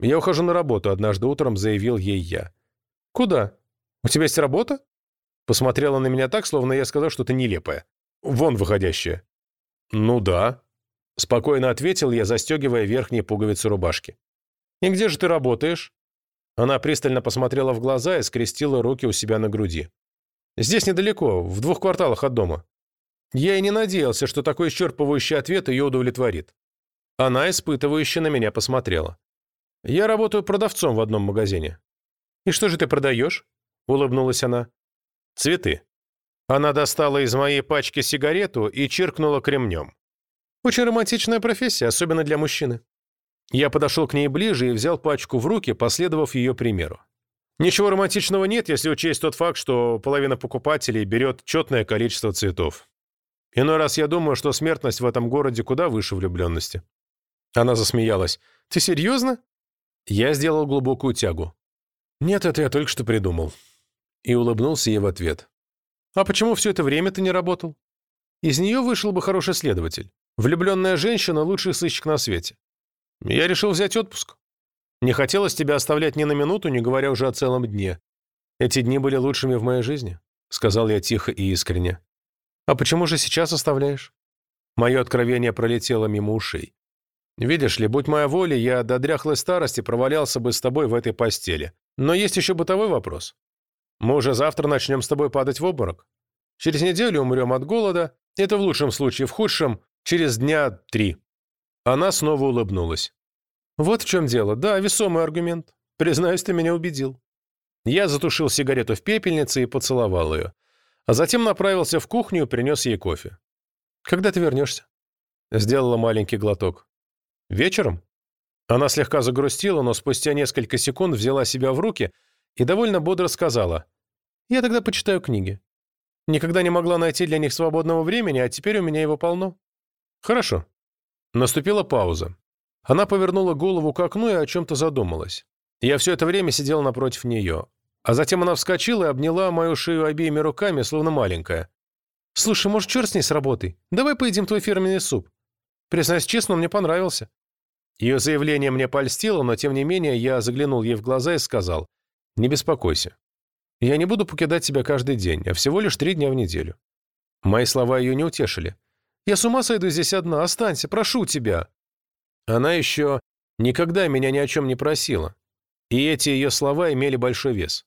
«Я ухожу на работу», — однажды утром заявил ей я. «Куда? У тебя есть работа?» Посмотрела на меня так, словно я сказал что-то нелепое. «Вон выходящее». «Ну да», — спокойно ответил я, застегивая верхние пуговицы рубашки. «И где же ты работаешь?» Она пристально посмотрела в глаза и скрестила руки у себя на груди. «Здесь недалеко, в двух кварталах от дома». Я и не надеялся, что такой исчерпывающий ответ ее удовлетворит. Она испытывающе на меня посмотрела. «Я работаю продавцом в одном магазине». «И что же ты продаешь?» — улыбнулась она. «Цветы». Она достала из моей пачки сигарету и чиркнула кремнем. «Очень романтичная профессия, особенно для мужчины». Я подошел к ней ближе и взял пачку в руки, последовав ее примеру. Ничего романтичного нет, если учесть тот факт, что половина покупателей берет четное количество цветов. Иной раз я думаю, что смертность в этом городе куда выше влюбленности. Она засмеялась. «Ты серьезно?» Я сделал глубокую тягу. «Нет, это я только что придумал». И улыбнулся ей в ответ. «А почему все это время ты не работал? Из нее вышел бы хороший следователь. Влюбленная женщина – лучший сыщик на свете. Я решил взять отпуск. Не хотелось тебя оставлять ни на минуту, не говоря уже о целом дне. Эти дни были лучшими в моей жизни», — сказал я тихо и искренне. «А почему же сейчас оставляешь?» Мое откровение пролетело мимо ушей. «Видишь ли, будь моя воля, я до дряхлой старости провалялся бы с тобой в этой постели. Но есть еще бытовой вопрос. Мы уже завтра начнем с тобой падать в обморок. Через неделю умрем от голода. Это в лучшем случае, в худшем – через дня три. Она снова улыбнулась. «Вот в чем дело. Да, весомый аргумент. Признаюсь, ты меня убедил». Я затушил сигарету в пепельнице и поцеловал ее. А затем направился в кухню и принес ей кофе. «Когда ты вернешься?» Сделала маленький глоток. «Вечером?» Она слегка загрустила, но спустя несколько секунд взяла себя в руки и довольно бодро сказала. «Я тогда почитаю книги. Никогда не могла найти для них свободного времени, а теперь у меня его полно». «Хорошо», Наступила пауза. Она повернула голову к окну и о чем-то задумалась. Я все это время сидел напротив нее. А затем она вскочила и обняла мою шею обеими руками, словно маленькая. «Слушай, может, черт с ней с работой? Давай поедим твой фирменный суп. Признаюсь честно, он мне понравился». Ее заявление мне польстило, но тем не менее я заглянул ей в глаза и сказал, «Не беспокойся. Я не буду покидать тебя каждый день, а всего лишь три дня в неделю». Мои слова ее не утешили. Я с ума сойду здесь одна. Останься, прошу тебя». Она еще никогда меня ни о чем не просила. И эти ее слова имели большой вес.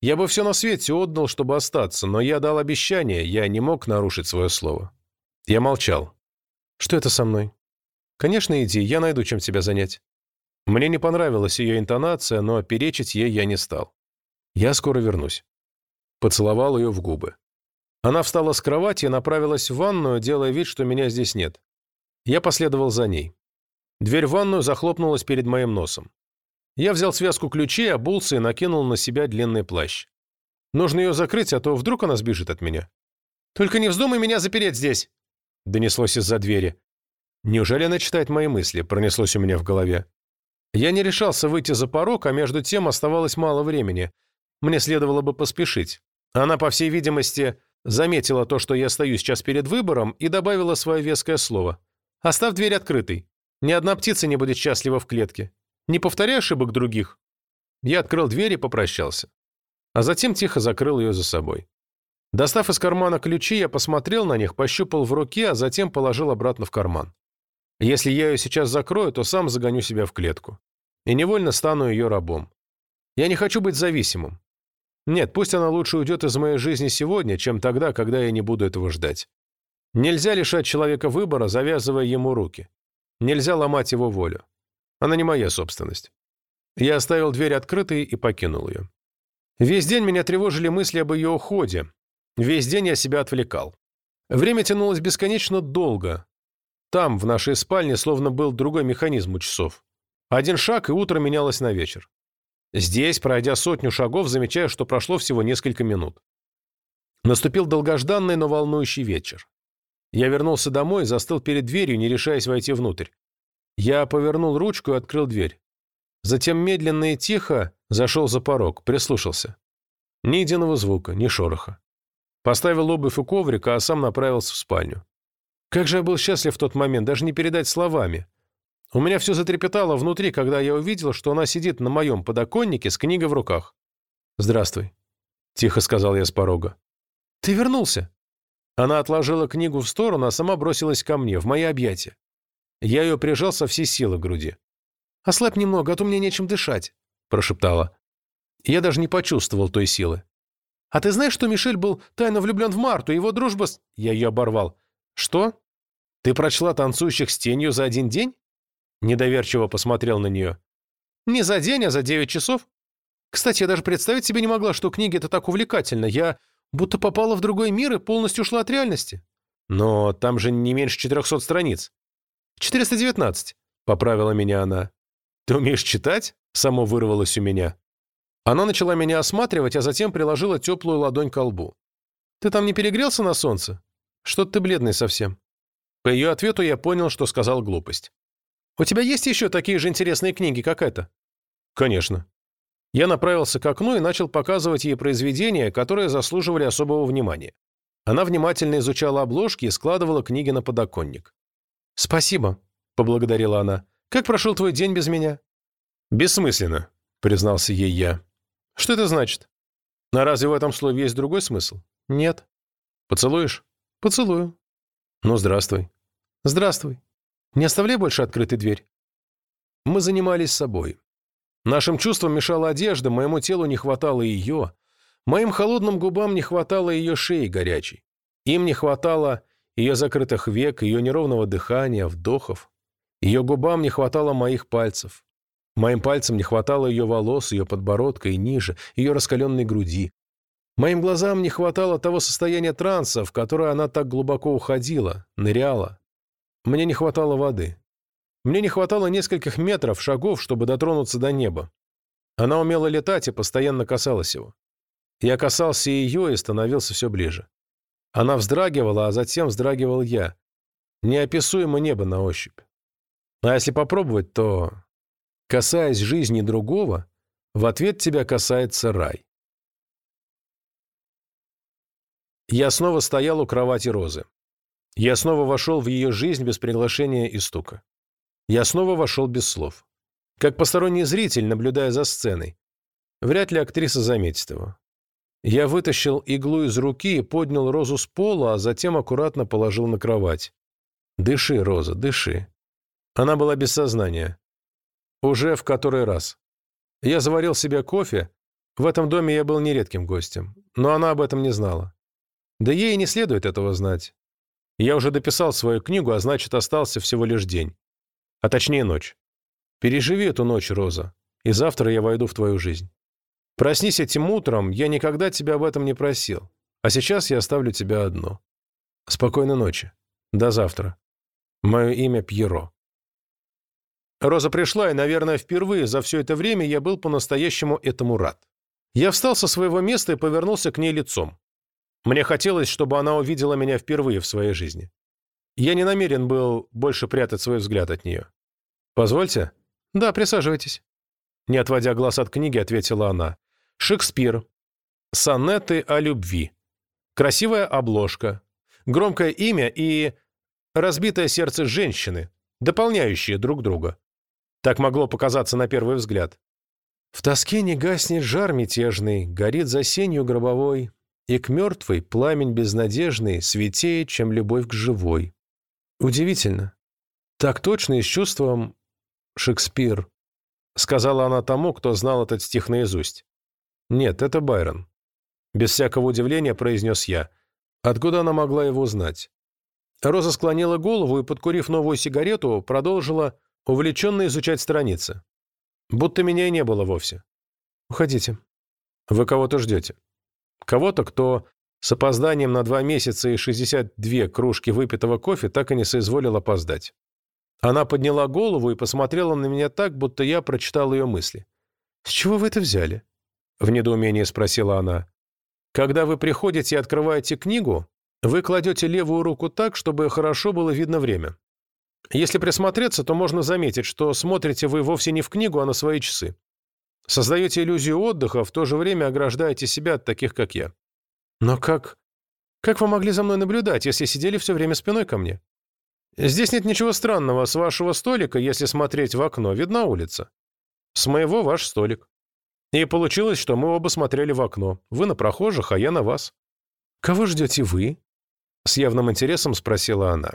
Я бы все на свете отдал, чтобы остаться, но я дал обещание, я не мог нарушить свое слово. Я молчал. «Что это со мной?» «Конечно, иди, я найду, чем тебя занять». Мне не понравилась ее интонация, но перечить ей я не стал. «Я скоро вернусь». Поцеловал ее в губы. Она встала с кровати и направилась в ванную, делая вид, что меня здесь нет. Я последовал за ней. Дверь в ванную захлопнулась перед моим носом. Я взял связку ключей, обулся и накинул на себя длинный плащ. Нужно ее закрыть, а то вдруг она сбежит от меня. «Только не вздумай меня запереть здесь!» Донеслось из-за двери. «Неужели она читает мои мысли?» Пронеслось у меня в голове. Я не решался выйти за порог, а между тем оставалось мало времени. Мне следовало бы поспешить. Она, по всей видимости, Заметила то, что я стою сейчас перед выбором, и добавила свое веское слово. «Оставь дверь открытой. Ни одна птица не будет счастлива в клетке. Не повторяй ошибок других». Я открыл дверь и попрощался. А затем тихо закрыл ее за собой. Достав из кармана ключи, я посмотрел на них, пощупал в руке, а затем положил обратно в карман. Если я ее сейчас закрою, то сам загоню себя в клетку. И невольно стану ее рабом. Я не хочу быть зависимым. Нет, пусть она лучше уйдет из моей жизни сегодня, чем тогда, когда я не буду этого ждать. Нельзя лишать человека выбора, завязывая ему руки. Нельзя ломать его волю. Она не моя собственность. Я оставил дверь открытой и покинул ее. Весь день меня тревожили мысли об ее уходе. Весь день я себя отвлекал. Время тянулось бесконечно долго. Там, в нашей спальне, словно был другой механизм у часов. Один шаг, и утро менялось на вечер. Здесь, пройдя сотню шагов, замечаю, что прошло всего несколько минут. Наступил долгожданный, но волнующий вечер. Я вернулся домой и застыл перед дверью, не решаясь войти внутрь. Я повернул ручку и открыл дверь. Затем медленно и тихо зашел за порог, прислушался. Ни единого звука, ни шороха. Поставил обувь у коврика, а сам направился в спальню. Как же я был счастлив в тот момент, даже не передать словами. У меня все затрепетало внутри, когда я увидел, что она сидит на моем подоконнике с книгой в руках. «Здравствуй», — тихо сказал я с порога. «Ты вернулся!» Она отложила книгу в сторону, а сама бросилась ко мне, в мои объятия. Я ее прижал со всей силы к груди. «Ослабь немного, а то мне нечем дышать», — прошептала. Я даже не почувствовал той силы. «А ты знаешь, что Мишель был тайно влюблен в Марту, его дружба с...» Я ее оборвал. «Что? Ты прочла «Танцующих с тенью» за один день?» Недоверчиво посмотрел на нее. «Не за день, а за девять часов. Кстати, я даже представить себе не могла, что книга это так увлекательна. Я будто попала в другой мир и полностью ушла от реальности. Но там же не меньше 400 страниц. 419, поправила меня она. Ты умеешь читать? Само вырвалось у меня. Она начала меня осматривать, а затем приложила теплую ладонь к лбу. «Ты там не перегрелся на солнце? Что-то ты бледный совсем». По ее ответу я понял, что сказал глупость. «У тебя есть еще такие же интересные книги, как эта?» «Конечно». Я направился к окну и начал показывать ей произведения, которые заслуживали особого внимания. Она внимательно изучала обложки и складывала книги на подоконник. «Спасибо», — поблагодарила она. «Как прошел твой день без меня?» «Бессмысленно», — признался ей я. «Что это значит? А разве в этом слове есть другой смысл?» «Нет». «Поцелуешь?» «Поцелую». «Ну, здравствуй». «Здравствуй. Не оставляй больше открытой дверь». Мы занимались собой. Нашим чувствам мешала одежда, моему телу не хватало ее. Моим холодным губам не хватало ее шеи горячей. Им не хватало ее закрытых век, ее неровного дыхания, вдохов. Ее губам не хватало моих пальцев. Моим пальцам не хватало ее волос, ее подбородка и ниже, ее раскаленной груди. Моим глазам не хватало того состояния транса, в которое она так глубоко уходила, ныряла. Мне не хватало воды. Мне не хватало нескольких метров, шагов, чтобы дотронуться до неба. Она умела летать и постоянно касалась его. Я касался ее и становился все ближе. Она вздрагивала, а затем вздрагивал я. Неописуемо небо на ощупь. А если попробовать, то, касаясь жизни другого, в ответ тебя касается рай. Я снова стоял у кровати Розы. Я снова вошел в ее жизнь без приглашения и стука. Я снова вошел без слов. Как посторонний зритель, наблюдая за сценой. Вряд ли актриса заметит его. Я вытащил иглу из руки и поднял Розу с пола, а затем аккуратно положил на кровать. «Дыши, Роза, дыши». Она была без сознания. Уже в который раз. Я заварил себе кофе. В этом доме я был нередким гостем, но она об этом не знала. Да ей не следует этого знать. Я уже дописал свою книгу, а значит, остался всего лишь день. А точнее ночь. Переживи эту ночь, Роза, и завтра я войду в твою жизнь. Проснись этим утром, я никогда тебя об этом не просил. А сейчас я оставлю тебя одну. Спокойной ночи. До завтра. Мое имя Пьеро. Роза пришла, и, наверное, впервые за все это время я был по-настоящему этому рад. Я встал со своего места и повернулся к ней лицом. Мне хотелось, чтобы она увидела меня впервые в своей жизни. Я не намерен был больше прятать свой взгляд от нее. «Позвольте?» «Да, присаживайтесь». Не отводя глаз от книги, ответила она. «Шекспир. Сонеты о любви. Красивая обложка. Громкое имя и разбитое сердце женщины, дополняющие друг друга. Так могло показаться на первый взгляд. В тоске не гаснет жар мятежный, горит за сенью гробовой, и к мертвой пламень безнадежный светее, чем любовь к живой. Удивительно. Так точно и с чувством Шекспир, сказала она тому, кто знал этот стих наизусть. Нет, это Байрон. Без всякого удивления произнес я. Откуда она могла его знать? Роза склонила голову и, подкурив новую сигарету, продолжила увлеченно изучать страницы. Будто меня и не было вовсе. Уходите. Вы кого-то ждете. Кого-то, кто с опозданием на два месяца и 62 кружки выпитого кофе так и не соизволил опоздать. Она подняла голову и посмотрела на меня так, будто я прочитал ее мысли. «С чего вы это взяли?» — в недоумении спросила она. «Когда вы приходите и открываете книгу, вы кладете левую руку так, чтобы хорошо было видно время. Если присмотреться, то можно заметить, что смотрите вы вовсе не в книгу, а на свои часы. Создаете иллюзию отдыха, в то же время ограждаете себя от таких, как я. Но как... Как вы могли за мной наблюдать, если сидели все время спиной ко мне? Здесь нет ничего странного. С вашего столика, если смотреть в окно, видна улица. С моего ваш столик. И получилось, что мы оба смотрели в окно. Вы на прохожих, а я на вас. Кого ждете вы? С явным интересом спросила она.